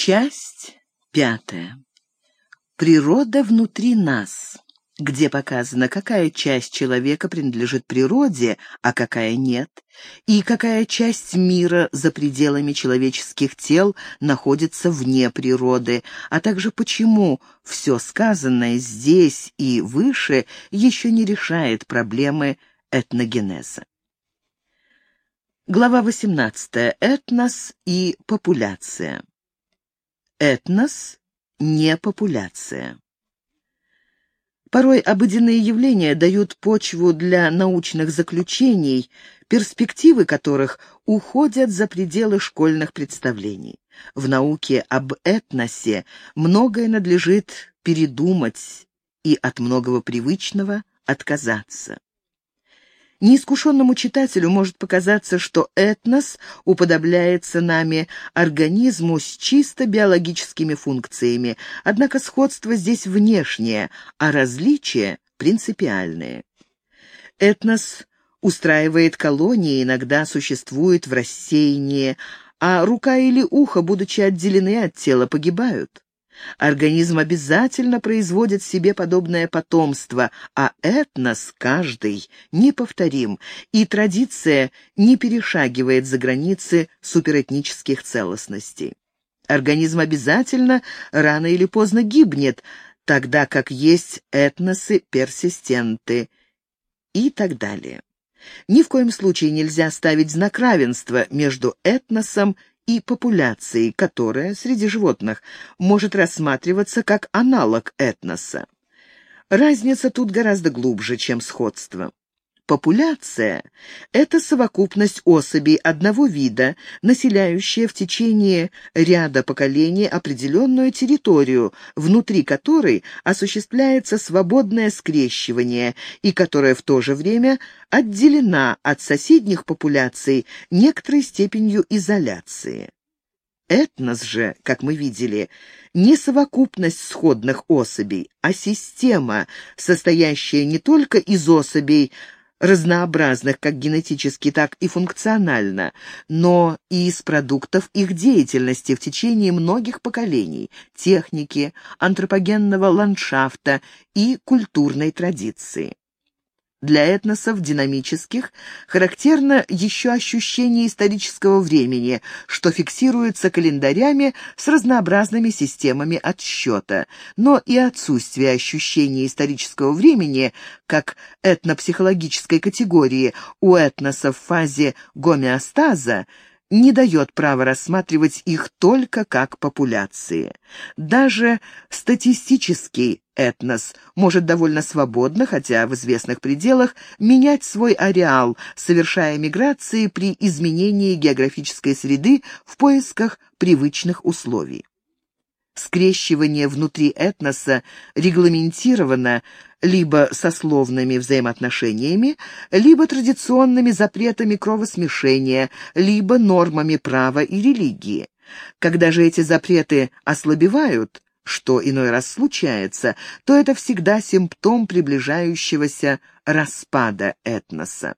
Часть пятая. Природа внутри нас, где показано, какая часть человека принадлежит природе, а какая нет, и какая часть мира за пределами человеческих тел находится вне природы, а также почему все сказанное здесь и выше еще не решает проблемы этногенеза. Глава 18. Этнос и популяция. Этнос – не популяция. Порой обыденные явления дают почву для научных заключений, перспективы которых уходят за пределы школьных представлений. В науке об этносе многое надлежит передумать и от многого привычного отказаться. Неискушенному читателю может показаться, что этнос уподобляется нами организму с чисто биологическими функциями, однако сходство здесь внешнее, а различия принципиальные. Этнос устраивает колонии, иногда существует в рассеянии, а рука или ухо, будучи отделены от тела, погибают. Организм обязательно производит себе подобное потомство, а этнос каждый неповторим, и традиция не перешагивает за границы суперэтнических целостностей. Организм обязательно рано или поздно гибнет, тогда как есть этносы персистенты и так далее. Ни в коем случае нельзя ставить знак равенства между этносом и популяцией, которая среди животных может рассматриваться как аналог этноса. Разница тут гораздо глубже, чем сходство. Популяция – это совокупность особей одного вида, населяющая в течение ряда поколений определенную территорию, внутри которой осуществляется свободное скрещивание и которая в то же время отделена от соседних популяций некоторой степенью изоляции. Этнос же, как мы видели, не совокупность сходных особей, а система, состоящая не только из особей, разнообразных как генетически, так и функционально, но и из продуктов их деятельности в течение многих поколений, техники, антропогенного ландшафта и культурной традиции. Для этносов динамических характерно еще ощущение исторического времени, что фиксируется календарями с разнообразными системами отсчета, но и отсутствие ощущения исторического времени как этнопсихологической категории у этносов в фазе гомеостаза не дает права рассматривать их только как популяции. Даже статистический этнос может довольно свободно, хотя в известных пределах, менять свой ареал, совершая миграции при изменении географической среды в поисках привычных условий. Скрещивание внутри этноса регламентировано либо сословными взаимоотношениями, либо традиционными запретами кровосмешения, либо нормами права и религии. Когда же эти запреты ослабевают, что иной раз случается, то это всегда симптом приближающегося распада этноса.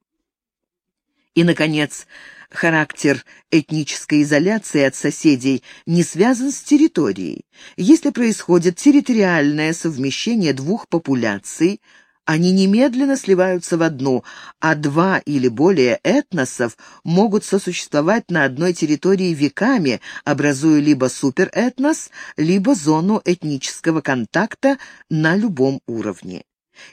И, наконец, характер этнической изоляции от соседей не связан с территорией. Если происходит территориальное совмещение двух популяций, они немедленно сливаются в одну, а два или более этносов могут сосуществовать на одной территории веками, образуя либо суперэтнос, либо зону этнического контакта на любом уровне.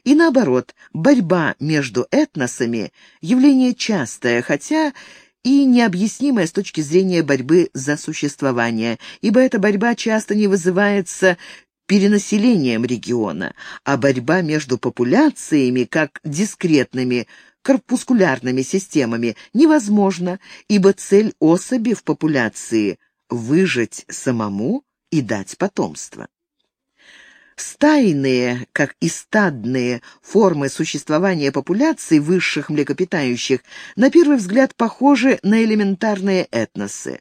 И наоборот, борьба между этносами – явление частое, хотя и необъяснимое с точки зрения борьбы за существование, ибо эта борьба часто не вызывается перенаселением региона, а борьба между популяциями, как дискретными корпускулярными системами, невозможна, ибо цель особи в популяции – выжить самому и дать потомство. Стайные, как и стадные, формы существования популяций высших млекопитающих на первый взгляд похожи на элементарные этносы.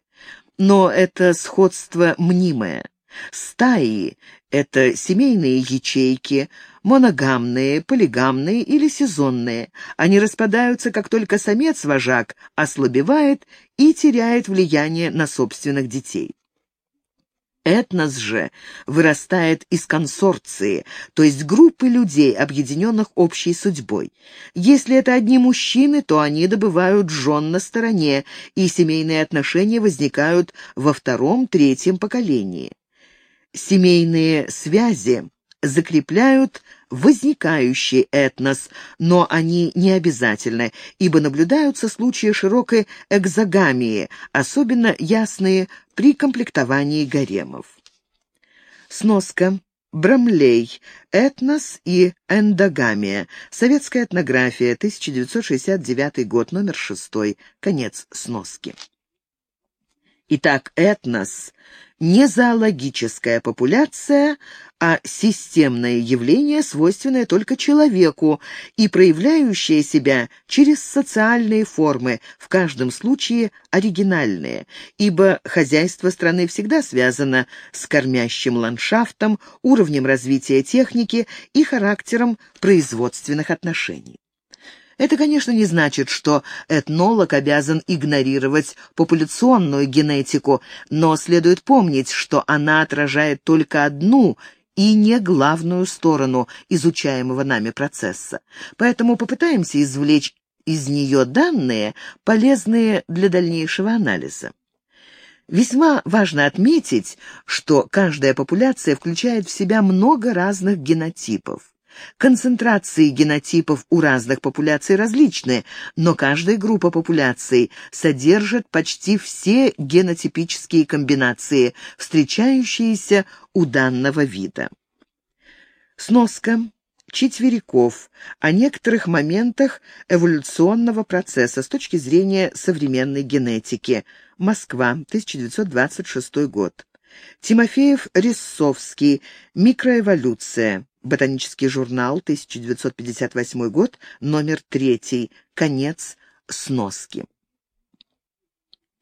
Но это сходство мнимое. Стаи — это семейные ячейки, моногамные, полигамные или сезонные. Они распадаются, как только самец-вожак ослабевает и теряет влияние на собственных детей. Этнос же вырастает из консорции, то есть группы людей, объединенных общей судьбой. Если это одни мужчины, то они добывают жен на стороне, и семейные отношения возникают во втором-третьем поколении. Семейные связи закрепляют возникающий этнос, но они не обязательны, ибо наблюдаются случаи широкой экзогамии, особенно ясные при комплектовании гаремов. Сноска. Брамлей. Этнос и эндогамия. Советская этнография. 1969 год. Номер 6. Конец сноски. Итак, этнос не зоологическая популяция, а системное явление, свойственное только человеку и проявляющее себя через социальные формы, в каждом случае оригинальные, ибо хозяйство страны всегда связано с кормящим ландшафтом, уровнем развития техники и характером производственных отношений. Это, конечно, не значит, что этнолог обязан игнорировать популяционную генетику, но следует помнить, что она отражает только одну и не главную сторону изучаемого нами процесса. Поэтому попытаемся извлечь из нее данные, полезные для дальнейшего анализа. Весьма важно отметить, что каждая популяция включает в себя много разных генотипов. Концентрации генотипов у разных популяций различны, но каждая группа популяций содержит почти все генотипические комбинации, встречающиеся у данного вида. Сноска четвериков о некоторых моментах эволюционного процесса с точки зрения современной генетики. Москва, 1926 год. Тимофеев-Рессовский. Микроэволюция. Ботанический журнал, 1958 год, номер 3, конец сноски.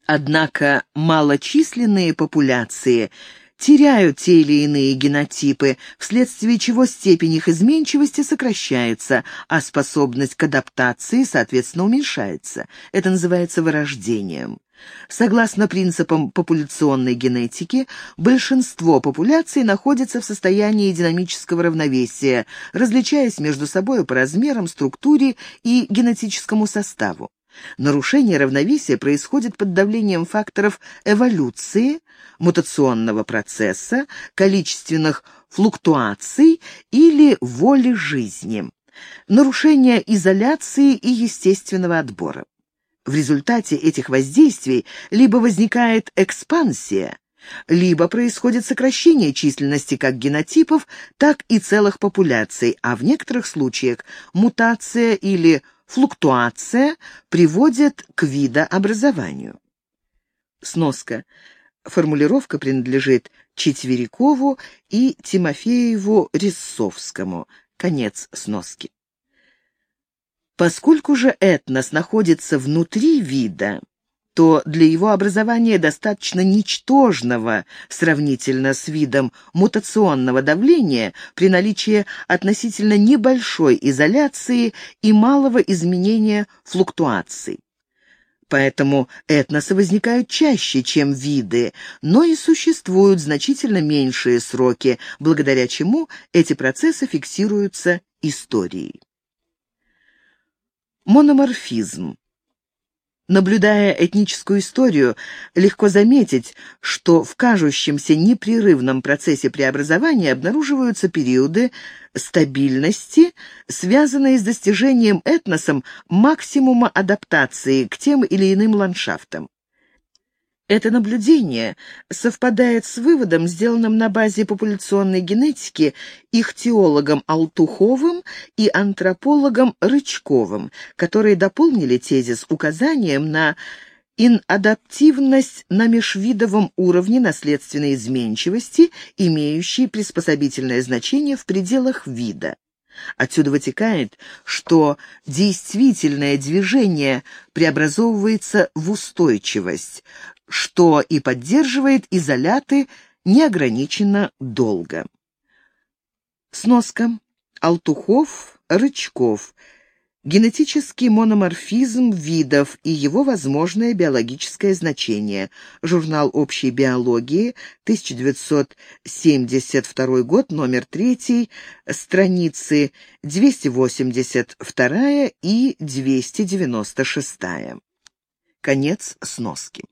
Однако малочисленные популяции теряют те или иные генотипы, вследствие чего степень их изменчивости сокращается, а способность к адаптации, соответственно, уменьшается. Это называется вырождением. Согласно принципам популяционной генетики, большинство популяций находится в состоянии динамического равновесия, различаясь между собой по размерам, структуре и генетическому составу. Нарушение равновесия происходит под давлением факторов эволюции, мутационного процесса, количественных флуктуаций или воли жизни, нарушение изоляции и естественного отбора. В результате этих воздействий либо возникает экспансия, либо происходит сокращение численности как генотипов, так и целых популяций, а в некоторых случаях мутация или флуктуация приводят к видообразованию. Сноска. Формулировка принадлежит Четверикову и Тимофееву-Рессовскому. Конец сноски. Поскольку же этнос находится внутри вида, то для его образования достаточно ничтожного сравнительно с видом мутационного давления при наличии относительно небольшой изоляции и малого изменения флуктуаций. Поэтому этносы возникают чаще, чем виды, но и существуют значительно меньшие сроки, благодаря чему эти процессы фиксируются историей. Мономорфизм. Наблюдая этническую историю, легко заметить, что в кажущемся непрерывном процессе преобразования обнаруживаются периоды стабильности, связанные с достижением этносом максимума адаптации к тем или иным ландшафтам. Это наблюдение совпадает с выводом, сделанным на базе популяционной генетики ихтиологом Алтуховым и антропологом Рычковым, которые дополнили тезис указанием на инадаптивность на межвидовом уровне наследственной изменчивости, имеющей приспособительное значение в пределах вида. Отсюда вытекает, что действительное движение преобразовывается в устойчивость, что и поддерживает изоляты неограниченно долго. Сноска. Алтухов, Рычков. Генетический мономорфизм видов и его возможное биологическое значение. Журнал общей биологии, 1972 год, номер 3, страницы 282 и 296. Конец сноски.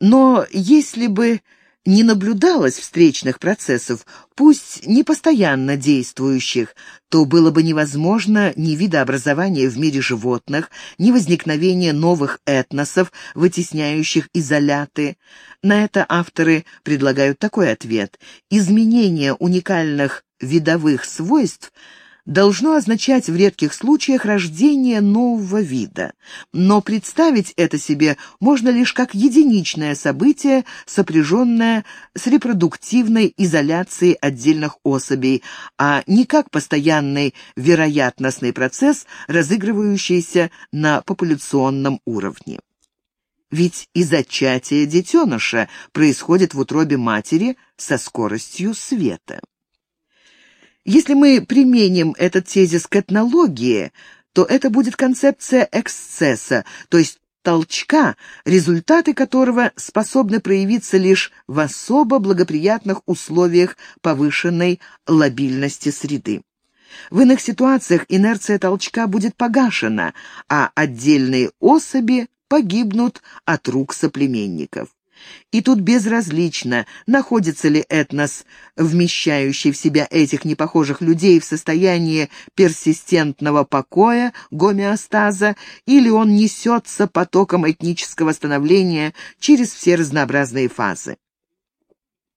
Но если бы не наблюдалось встречных процессов, пусть не постоянно действующих, то было бы невозможно ни видообразование в мире животных, ни возникновение новых этносов, вытесняющих изоляты. На это авторы предлагают такой ответ. Изменение уникальных видовых свойств – должно означать в редких случаях рождение нового вида. Но представить это себе можно лишь как единичное событие, сопряженное с репродуктивной изоляцией отдельных особей, а не как постоянный вероятностный процесс, разыгрывающийся на популяционном уровне. Ведь и зачатие детеныша происходит в утробе матери со скоростью света. Если мы применим этот тезис к этнологии, то это будет концепция эксцесса, то есть толчка, результаты которого способны проявиться лишь в особо благоприятных условиях повышенной лобильности среды. В иных ситуациях инерция толчка будет погашена, а отдельные особи погибнут от рук соплеменников. И тут безразлично, находится ли этнос, вмещающий в себя этих непохожих людей в состоянии персистентного покоя, гомеостаза, или он несется потоком этнического становления через все разнообразные фазы.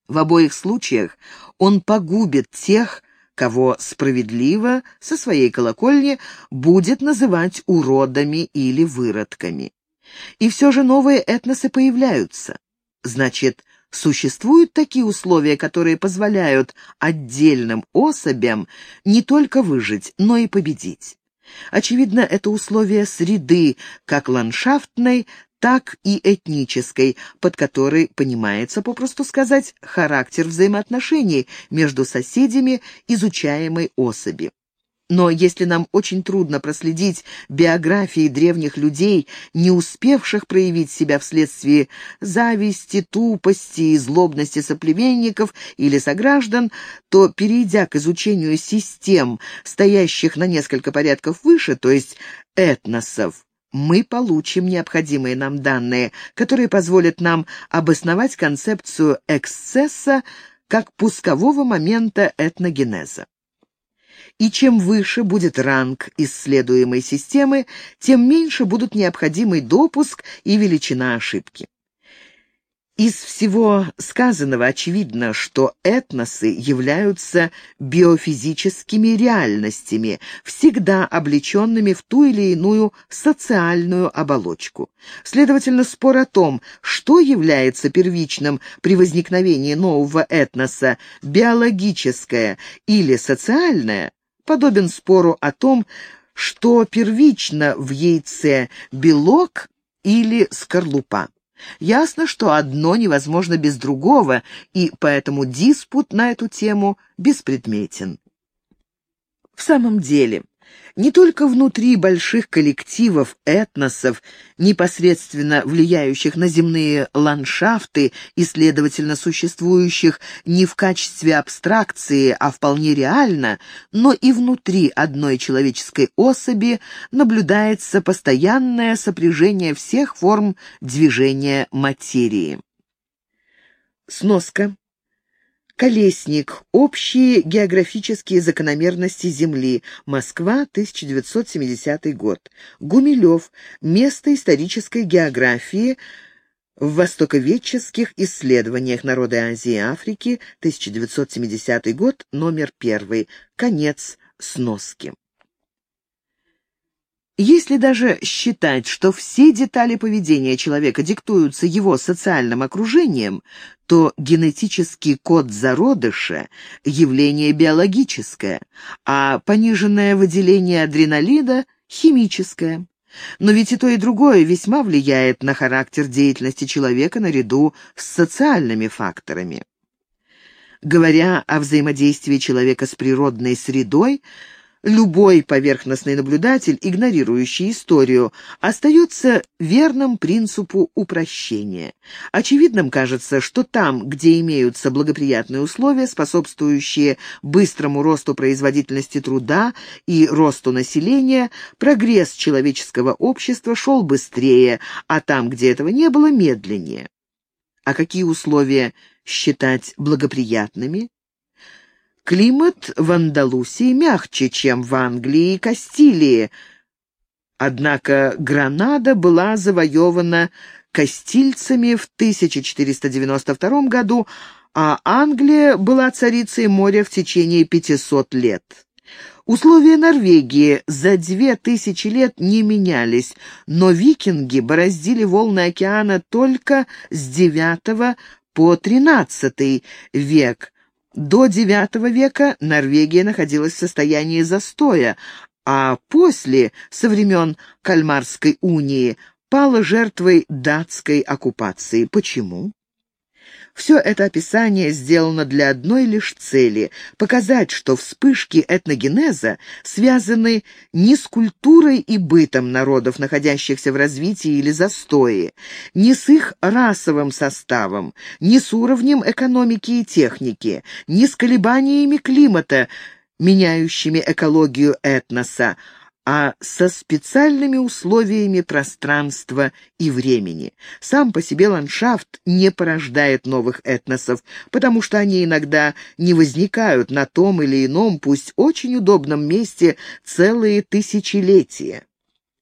В обоих случаях он погубит тех, кого справедливо со своей колокольни будет называть уродами или выродками. И все же новые этносы появляются. Значит, существуют такие условия, которые позволяют отдельным особям не только выжить, но и победить. Очевидно, это условия среды, как ландшафтной, так и этнической, под которой понимается, попросту сказать, характер взаимоотношений между соседями изучаемой особи. Но если нам очень трудно проследить биографии древних людей, не успевших проявить себя вследствие зависти, тупости и злобности соплеменников или сограждан, то, перейдя к изучению систем, стоящих на несколько порядков выше, то есть этносов, мы получим необходимые нам данные, которые позволят нам обосновать концепцию эксцесса как пускового момента этногенеза и чем выше будет ранг исследуемой системы, тем меньше будут необходимый допуск и величина ошибки. Из всего сказанного очевидно, что этносы являются биофизическими реальностями, всегда облеченными в ту или иную социальную оболочку. Следовательно, спор о том, что является первичным при возникновении нового этноса, биологическое или социальное, подобен спору о том, что первично в яйце – белок или скорлупа. Ясно, что одно невозможно без другого, и поэтому диспут на эту тему беспредметен. В самом деле, не только внутри больших коллективов, этносов, непосредственно влияющих на земные ландшафты и, следовательно, существующих не в качестве абстракции, а вполне реально, но и внутри одной человеческой особи наблюдается постоянное сопряжение всех форм движения материи. Сноска. Колесник. Общие географические закономерности Земли. Москва, 1970 год. Гумилев. Место исторической географии в востоковедческих исследованиях народы Азии и Африки, 1970 год, номер 1. Конец сноски. Если даже считать, что все детали поведения человека диктуются его социальным окружением, то генетический код зародыша – явление биологическое, а пониженное выделение адреналина – химическое. Но ведь и то, и другое весьма влияет на характер деятельности человека наряду с социальными факторами. Говоря о взаимодействии человека с природной средой, Любой поверхностный наблюдатель, игнорирующий историю, остается верным принципу упрощения. Очевидным кажется, что там, где имеются благоприятные условия, способствующие быстрому росту производительности труда и росту населения, прогресс человеческого общества шел быстрее, а там, где этого не было, медленнее. А какие условия считать благоприятными? Климат в Андалусии мягче, чем в Англии и Кастилии. Однако Гранада была завоевана кастильцами в 1492 году, а Англия была царицей моря в течение 500 лет. Условия Норвегии за две тысячи лет не менялись, но викинги бороздили волны океана только с IX по XIII век, до IX века Норвегия находилась в состоянии застоя, а после, со времен Кальмарской унии, пала жертвой датской оккупации. Почему? Все это описание сделано для одной лишь цели — показать, что вспышки этногенеза связаны не с культурой и бытом народов, находящихся в развитии или застое, не с их расовым составом, не с уровнем экономики и техники, не с колебаниями климата, меняющими экологию этноса, а со специальными условиями пространства и времени. Сам по себе ландшафт не порождает новых этносов, потому что они иногда не возникают на том или ином, пусть очень удобном месте целые тысячелетия.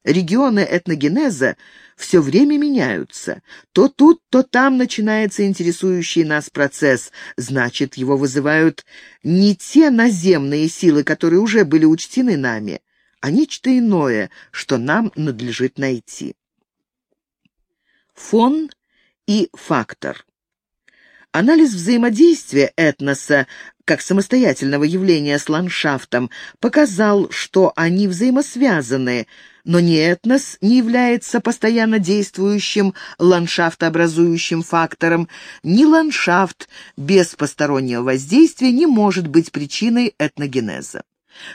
Регионы этногенеза все время меняются. То тут, то там начинается интересующий нас процесс. Значит, его вызывают не те наземные силы, которые уже были учтены нами, а нечто иное, что нам надлежит найти. Фон и фактор. Анализ взаимодействия этноса как самостоятельного явления с ландшафтом показал, что они взаимосвязаны, но ни этнос не является постоянно действующим ландшафтообразующим фактором, ни ландшафт без постороннего воздействия не может быть причиной этногенеза.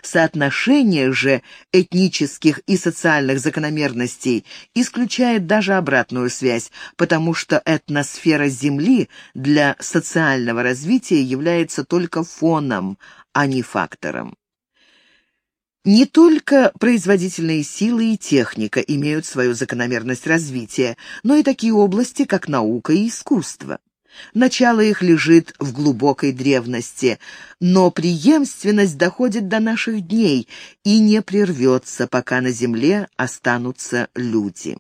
Соотношение же этнических и социальных закономерностей исключает даже обратную связь, потому что этносфера Земли для социального развития является только фоном, а не фактором. Не только производительные силы и техника имеют свою закономерность развития, но и такие области, как наука и искусство. Начало их лежит в глубокой древности, но преемственность доходит до наших дней и не прервется, пока на земле останутся люди.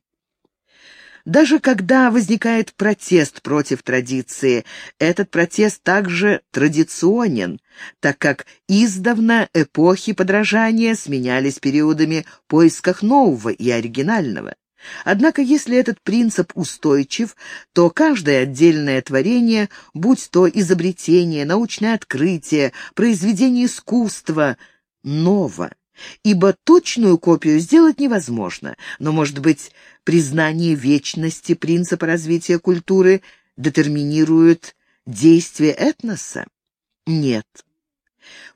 Даже когда возникает протест против традиции, этот протест также традиционен, так как издавна эпохи подражания сменялись периодами поисках нового и оригинального. Однако, если этот принцип устойчив, то каждое отдельное творение, будь то изобретение, научное открытие, произведение искусства, ново. Ибо точную копию сделать невозможно, но, может быть, признание вечности принципа развития культуры детерминирует действие этноса? Нет.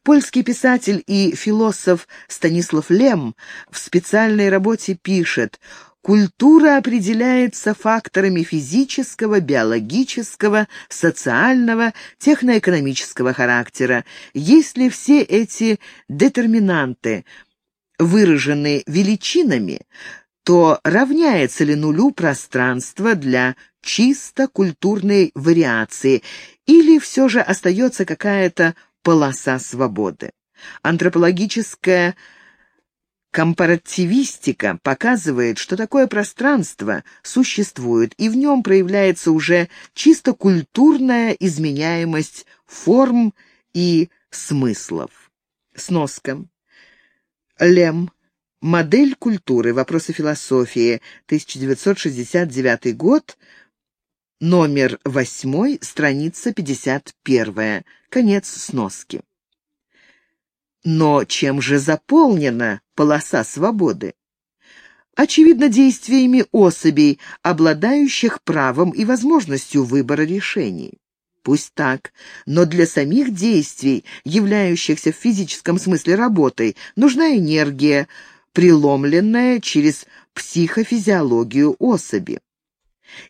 Польский писатель и философ Станислав Лем в специальной работе пишет Культура определяется факторами физического, биологического, социального, техноэкономического характера. Если все эти детерминанты выражены величинами, то равняется ли нулю пространство для чисто культурной вариации или все же остается какая-то полоса свободы. Антропологическая Компаративистика показывает, что такое пространство существует, и в нем проявляется уже чисто культурная изменяемость форм и смыслов. Сноска. Лем. Модель культуры. Вопросы философии. 1969 год. Номер 8. Страница 51. Конец сноски. Но чем же заполнена полоса свободы? Очевидно, действиями особей, обладающих правом и возможностью выбора решений. Пусть так, но для самих действий, являющихся в физическом смысле работой, нужна энергия, преломленная через психофизиологию особи.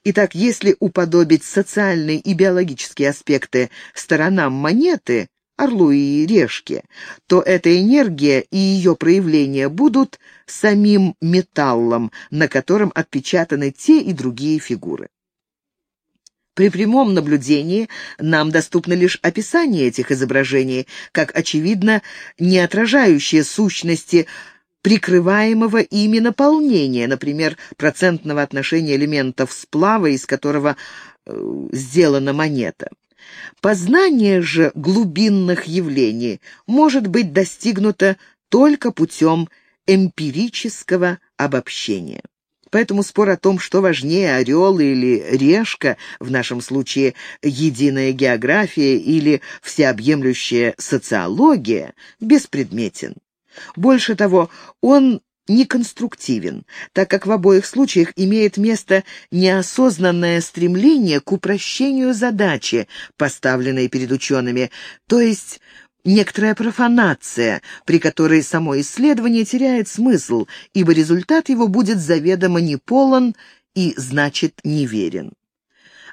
Итак, если уподобить социальные и биологические аспекты сторонам монеты, орлу и решке, то эта энергия и ее проявления будут самим металлом, на котором отпечатаны те и другие фигуры. При прямом наблюдении нам доступно лишь описание этих изображений, как, очевидно, не отражающие сущности прикрываемого ими наполнения, например, процентного отношения элементов сплава, из которого э, сделана монета. Познание же глубинных явлений может быть достигнуто только путем эмпирического обобщения. Поэтому спор о том, что важнее, орел или решка, в нашем случае единая география или всеобъемлющая социология, беспредметен. Больше того, он неконструктивен, так как в обоих случаях имеет место неосознанное стремление к упрощению задачи, поставленной перед учеными, то есть некоторая профанация, при которой само исследование теряет смысл, ибо результат его будет заведомо неполон и, значит, неверен.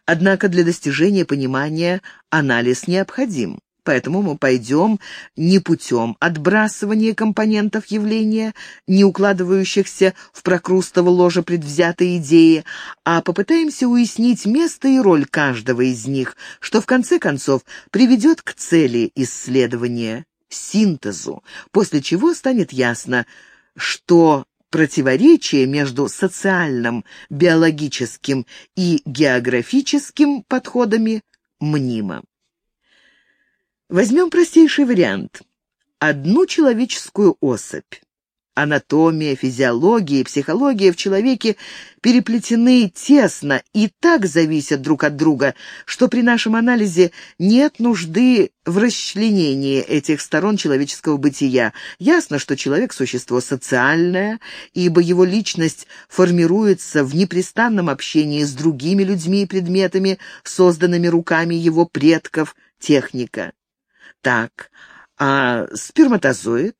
Однако для достижения понимания анализ необходим поэтому мы пойдем не путем отбрасывания компонентов явления, не укладывающихся в прокрустово ложе предвзятой идеи, а попытаемся уяснить место и роль каждого из них, что в конце концов приведет к цели исследования, синтезу, после чего станет ясно, что противоречие между социальным, биологическим и географическим подходами мнимо. Возьмем простейший вариант. Одну человеческую особь. Анатомия, физиология и психология в человеке переплетены тесно и так зависят друг от друга, что при нашем анализе нет нужды в расчленении этих сторон человеческого бытия. Ясно, что человек – существо социальное, ибо его личность формируется в непрестанном общении с другими людьми и предметами, созданными руками его предков, техника. Так, а сперматозоид?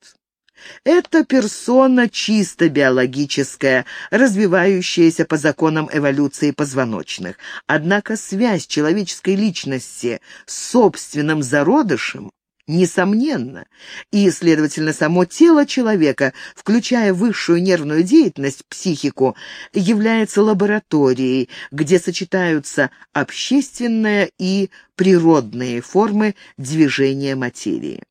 Это персона чисто биологическая, развивающаяся по законам эволюции позвоночных. Однако связь человеческой личности с собственным зародышем несомненно, и, следовательно, само тело человека, включая высшую нервную деятельность, психику, является лабораторией, где сочетаются общественные и природные формы движения материи.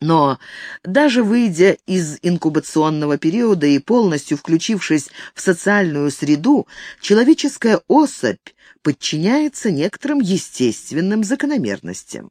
Но даже выйдя из инкубационного периода и полностью включившись в социальную среду, человеческая особь подчиняется некоторым естественным закономерностям.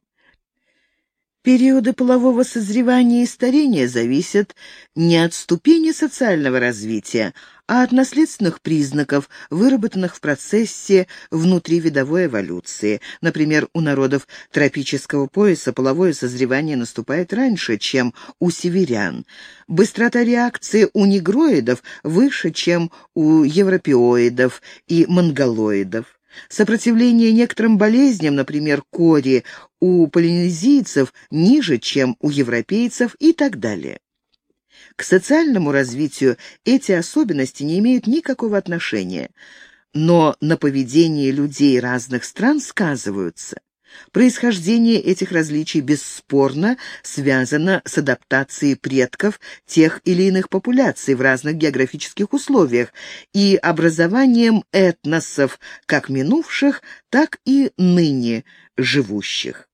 Периоды полового созревания и старения зависят не от ступени социального развития, а от наследственных признаков, выработанных в процессе внутривидовой эволюции. Например, у народов тропического пояса половое созревание наступает раньше, чем у северян. Быстрота реакции у негроидов выше, чем у европеоидов и монголоидов. Сопротивление некоторым болезням, например, кори, у полинезийцев ниже, чем у европейцев и так далее. К социальному развитию эти особенности не имеют никакого отношения, но на поведение людей разных стран сказываются. Происхождение этих различий бесспорно связано с адаптацией предков тех или иных популяций в разных географических условиях и образованием этносов, как минувших, так и ныне живущих.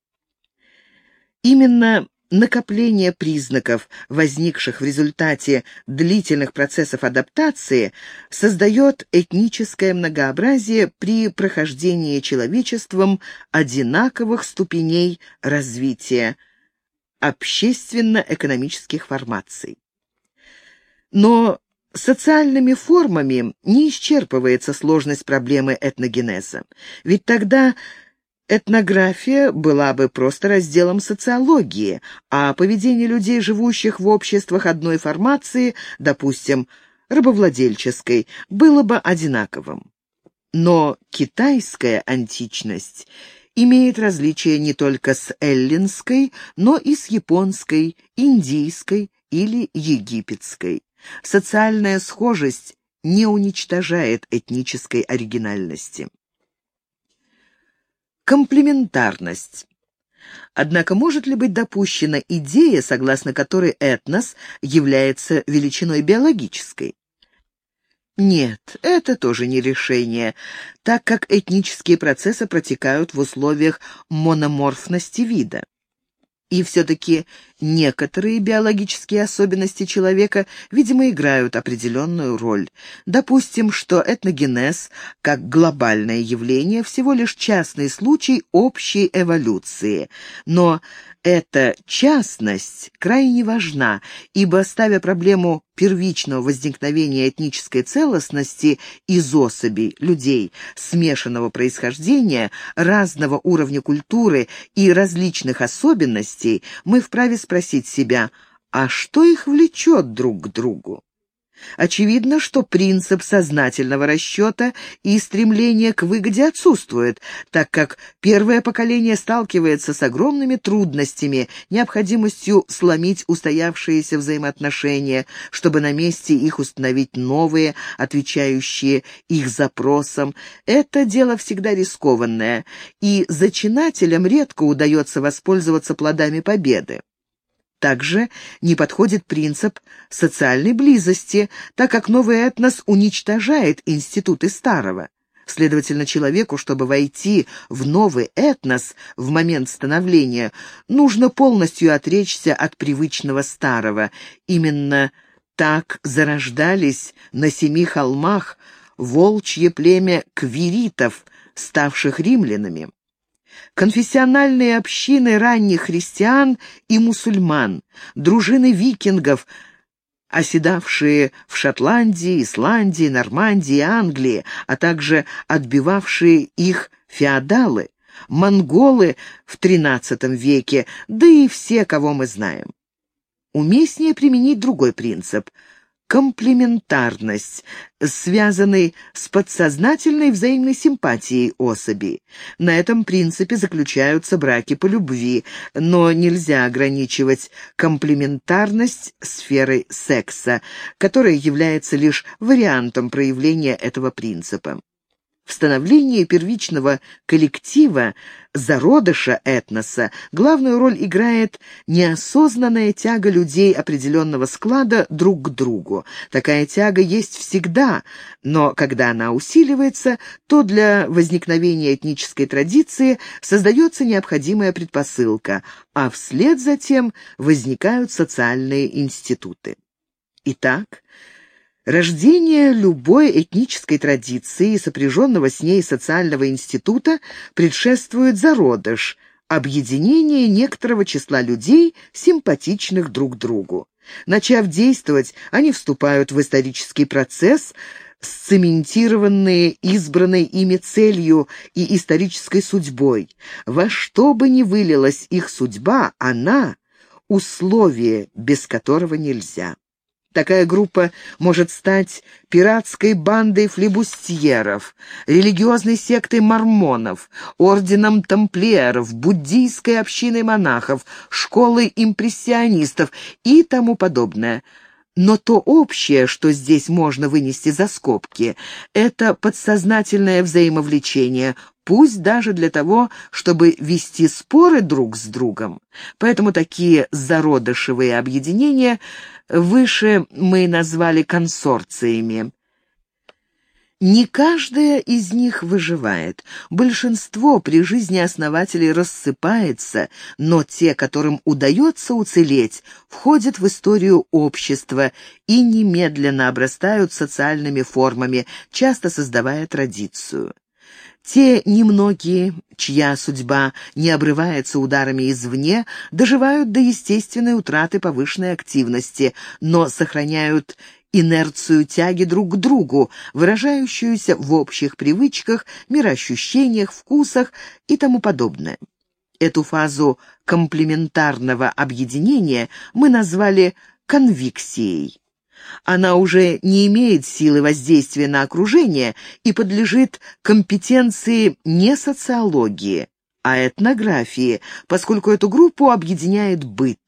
Именно накопление признаков, возникших в результате длительных процессов адаптации, создает этническое многообразие при прохождении человечеством одинаковых ступеней развития общественно-экономических формаций. Но социальными формами не исчерпывается сложность проблемы этногенеза, ведь тогда Этнография была бы просто разделом социологии, а поведение людей, живущих в обществах одной формации, допустим, рабовладельческой, было бы одинаковым. Но китайская античность имеет различия не только с эллинской, но и с японской, индийской или египетской. Социальная схожесть не уничтожает этнической оригинальности. Комплементарность. Однако может ли быть допущена идея, согласно которой этнос является величиной биологической? Нет, это тоже не решение, так как этнические процессы протекают в условиях мономорфности вида. И все-таки некоторые биологические особенности человека, видимо, играют определенную роль. Допустим, что этногенез, как глобальное явление, всего лишь частный случай общей эволюции. Но эта частность крайне важна, ибо, ставя проблему первичного возникновения этнической целостности из особей, людей, смешанного происхождения, разного уровня культуры и различных особенностей, мы вправе спросить себя, а что их влечет друг к другу? Очевидно, что принцип сознательного расчета и стремление к выгоде отсутствует, так как первое поколение сталкивается с огромными трудностями, необходимостью сломить устоявшиеся взаимоотношения, чтобы на месте их установить новые, отвечающие их запросам. Это дело всегда рискованное, и зачинателям редко удается воспользоваться плодами победы. Также не подходит принцип социальной близости, так как новый этнос уничтожает институты старого. Следовательно, человеку, чтобы войти в новый этнос в момент становления, нужно полностью отречься от привычного старого. Именно так зарождались на семи холмах волчье племя квиритов, ставших римлянами конфессиональные общины ранних христиан и мусульман, дружины викингов, оседавшие в Шотландии, Исландии, Нормандии, Англии, а также отбивавшие их феодалы, монголы в XIII веке, да и все, кого мы знаем. Уместнее применить другой принцип – комплементарность, связанный с подсознательной взаимной симпатией особи. На этом принципе заключаются браки по любви, но нельзя ограничивать комплементарность сферой секса, которая является лишь вариантом проявления этого принципа. В становлении первичного коллектива, зародыша этноса, главную роль играет неосознанная тяга людей определенного склада друг к другу. Такая тяга есть всегда, но когда она усиливается, то для возникновения этнической традиции создается необходимая предпосылка, а вслед за тем возникают социальные институты. Итак, Рождение любой этнической традиции и сопряженного с ней социального института предшествует зародыш, объединение некоторого числа людей, симпатичных друг другу. Начав действовать, они вступают в исторический процесс, сцементированные избранной ими целью и исторической судьбой. Во что бы ни вылилась их судьба, она — условие, без которого нельзя. Такая группа может стать пиратской бандой флебустьеров, религиозной сектой мормонов, орденом тамплиеров, буддийской общиной монахов, школой импрессионистов и тому подобное. Но то общее, что здесь можно вынести за скобки, это подсознательное взаимовлечение, пусть даже для того, чтобы вести споры друг с другом. Поэтому такие зародышевые объединения – выше мы назвали консорциями. Не каждая из них выживает. Большинство при жизни основателей рассыпается, но те, которым удается уцелеть, входят в историю общества и немедленно обрастают социальными формами, часто создавая традицию. Те немногие, чья судьба не обрывается ударами извне, доживают до естественной утраты повышенной активности, но сохраняют инерцию тяги друг к другу, выражающуюся в общих привычках, мироощущениях, вкусах и тому подобное. Эту фазу комплементарного объединения мы назвали конвиксией. Она уже не имеет силы воздействия на окружение и подлежит компетенции не социологии, а этнографии, поскольку эту группу объединяет быт.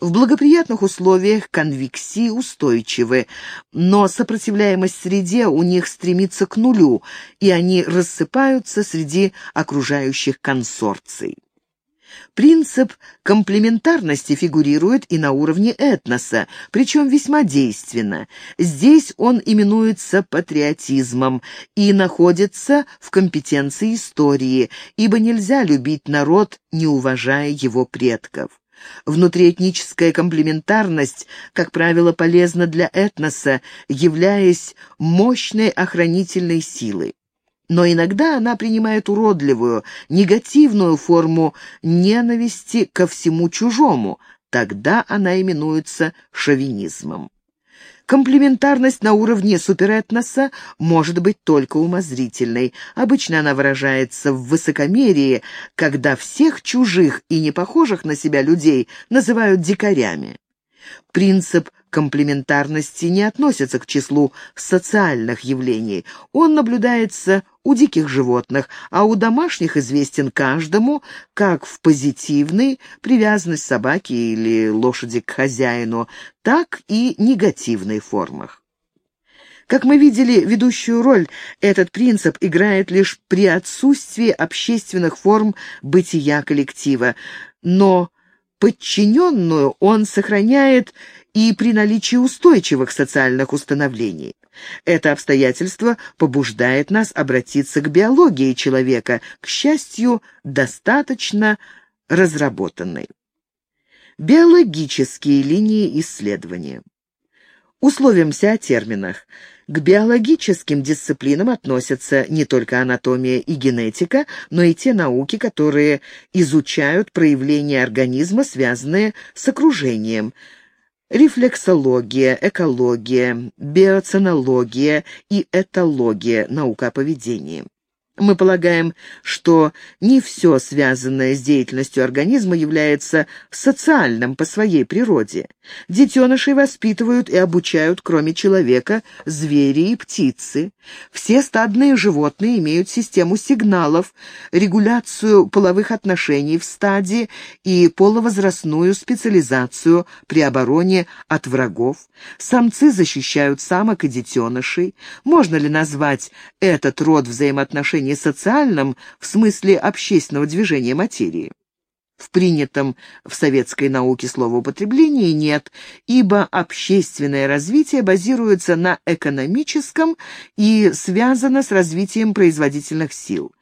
В благоприятных условиях конвекции устойчивы, но сопротивляемость среде у них стремится к нулю, и они рассыпаются среди окружающих консорций. Принцип комплементарности фигурирует и на уровне этноса, причем весьма действенно. Здесь он именуется патриотизмом и находится в компетенции истории, ибо нельзя любить народ, не уважая его предков. Внутриэтническая комплементарность, как правило, полезна для этноса, являясь мощной охранительной силой. Но иногда она принимает уродливую, негативную форму ненависти ко всему чужому, тогда она именуется шовинизмом. Комплементарность на уровне суперэтноса может быть только умозрительной. Обычно она выражается в высокомерии, когда всех чужих и не похожих на себя людей называют дикарями. Принцип комплементарности не относится к числу социальных явлений. Он наблюдается у диких животных, а у домашних известен каждому как в позитивной привязанность собаки или лошади к хозяину, так и негативной формах. Как мы видели, ведущую роль этот принцип играет лишь при отсутствии общественных форм бытия коллектива, но подчиненную он сохраняет и при наличии устойчивых социальных установлений. Это обстоятельство побуждает нас обратиться к биологии человека, к счастью, достаточно разработанной. Биологические линии исследования. Условимся о терминах. К биологическим дисциплинам относятся не только анатомия и генетика, но и те науки, которые изучают проявления организма, связанные с окружением – рефлексология, экология, биоценология и этология, наука о поведении. Мы полагаем, что не все связанное с деятельностью организма является социальным по своей природе. Детенышей воспитывают и обучают, кроме человека, звери и птицы. Все стадные животные имеют систему сигналов, регуляцию половых отношений в стаде и половозрастную специализацию при обороне от врагов. Самцы защищают самок и детенышей. Можно ли назвать этот род взаимоотношений социальным в смысле общественного движения материи? В принятом в советской науке словоупотреблении нет, ибо общественное развитие базируется на экономическом и связано с развитием производительных сил.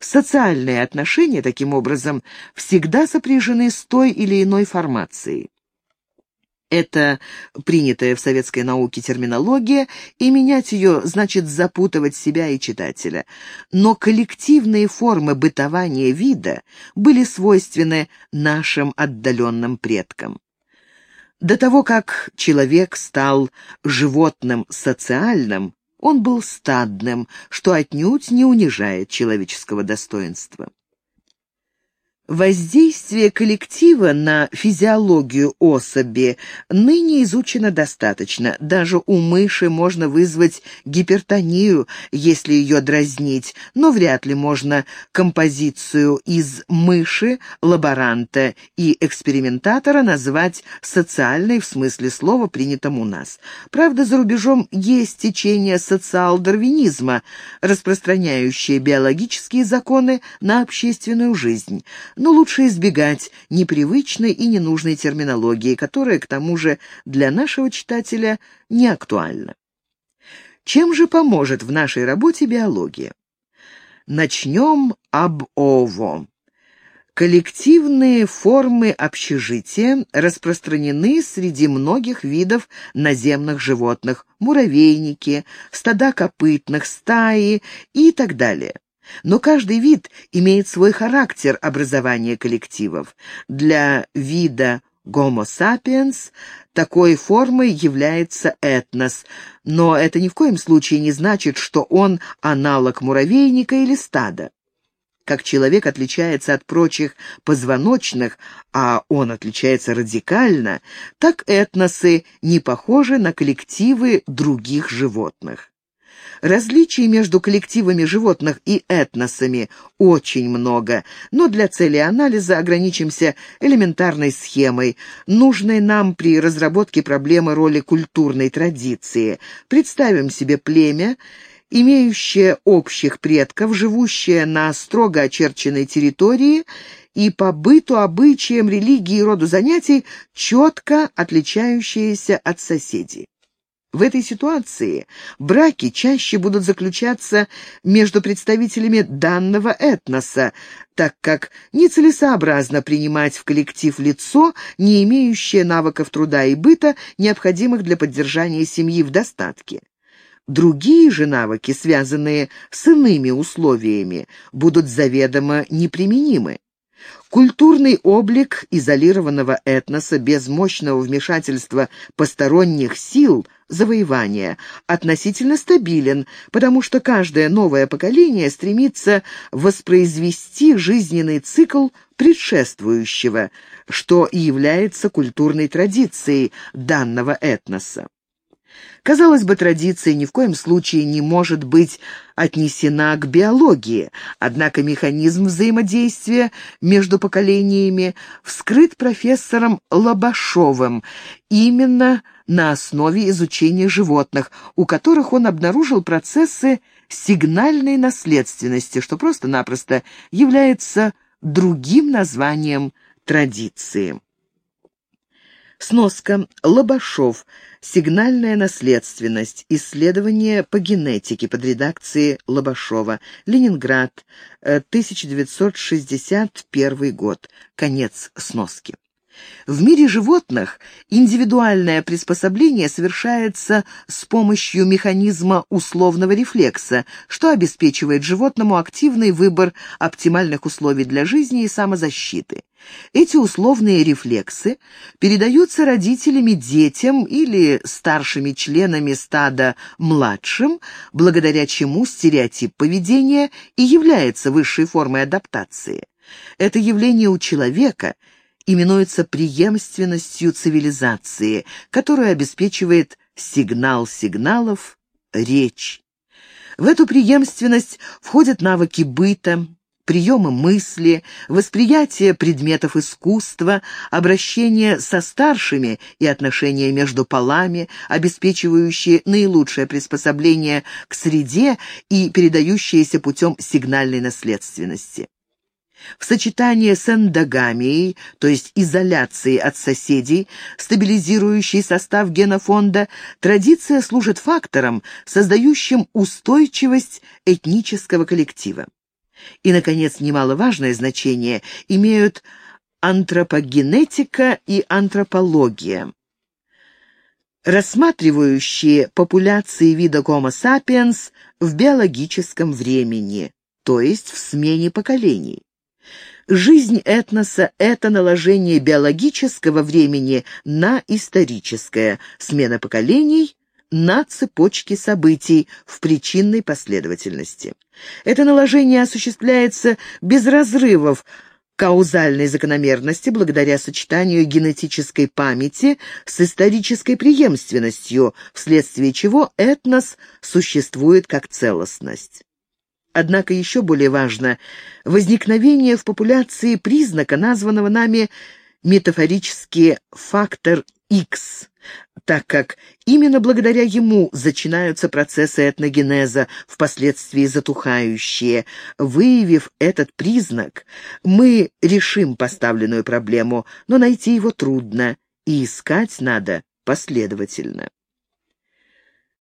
Социальные отношения, таким образом, всегда сопряжены с той или иной формацией. Это принятая в советской науке терминология, и менять ее значит запутывать себя и читателя. Но коллективные формы бытования вида были свойственны нашим отдаленным предкам. До того, как человек стал животным социальным, он был стадным, что отнюдь не унижает человеческого достоинства. Воздействие коллектива на физиологию особи ныне изучено достаточно. Даже у мыши можно вызвать гипертонию, если ее дразнить, но вряд ли можно композицию из мыши, лаборанта и экспериментатора назвать социальной в смысле слова, принятом у нас. Правда, за рубежом есть течение социал-дарвинизма, распространяющее биологические законы на общественную жизнь но лучше избегать непривычной и ненужной терминологии, которая, к тому же, для нашего читателя не актуальна. Чем же поможет в нашей работе биология? Начнем об ОВО. Коллективные формы общежития распространены среди многих видов наземных животных, муравейники, стада копытных, стаи и так далее. Но каждый вид имеет свой характер образования коллективов. Для вида Homo sapiens такой формой является этнос, но это ни в коем случае не значит, что он аналог муравейника или стада. Как человек отличается от прочих позвоночных, а он отличается радикально, так этносы не похожи на коллективы других животных. Различий между коллективами животных и этносами очень много, но для цели анализа ограничимся элементарной схемой, нужной нам при разработке проблемы роли культурной традиции. Представим себе племя, имеющее общих предков, живущее на строго очерченной территории и по быту, обычаям, религии и роду занятий четко отличающиеся от соседей. В этой ситуации браки чаще будут заключаться между представителями данного этноса, так как нецелесообразно принимать в коллектив лицо, не имеющее навыков труда и быта, необходимых для поддержания семьи в достатке. Другие же навыки, связанные с иными условиями, будут заведомо неприменимы. Культурный облик изолированного этноса без мощного вмешательства посторонних сил завоевания относительно стабилен, потому что каждое новое поколение стремится воспроизвести жизненный цикл предшествующего, что и является культурной традицией данного этноса. Казалось бы, традиция ни в коем случае не может быть отнесена к биологии, однако механизм взаимодействия между поколениями вскрыт профессором Лобашовым именно на основе изучения животных, у которых он обнаружил процессы сигнальной наследственности, что просто-напросто является другим названием традиции. Сноска. Лобашов. Сигнальная наследственность. Исследование по генетике под редакцией Лобашова. Ленинград. 1961 э, год. Конец сноски. В мире животных индивидуальное приспособление совершается с помощью механизма условного рефлекса, что обеспечивает животному активный выбор оптимальных условий для жизни и самозащиты. Эти условные рефлексы передаются родителями детям или старшими членами стада младшим, благодаря чему стереотип поведения и является высшей формой адаптации. Это явление у человека – именуется преемственностью цивилизации, которую обеспечивает сигнал сигналов — речь. В эту преемственность входят навыки быта, приемы мысли, восприятие предметов искусства, обращение со старшими и отношения между полами, обеспечивающие наилучшее приспособление к среде и передающиеся путем сигнальной наследственности. В сочетании с эндогамией, то есть изоляцией от соседей, стабилизирующей состав генофонда, традиция служит фактором, создающим устойчивость этнического коллектива. И, наконец, немаловажное значение имеют антропогенетика и антропология, рассматривающие популяции вида Homo sapiens в биологическом времени, то есть в смене поколений. Жизнь этноса — это наложение биологического времени на историческое, смена поколений на цепочки событий в причинной последовательности. Это наложение осуществляется без разрывов каузальной закономерности благодаря сочетанию генетической памяти с исторической преемственностью, вследствие чего этнос существует как целостность. Однако еще более важно возникновение в популяции признака, названного нами метафорически фактор X, так как именно благодаря ему начинаются процессы этногенеза, впоследствии затухающие. Выявив этот признак, мы решим поставленную проблему, но найти его трудно, и искать надо последовательно.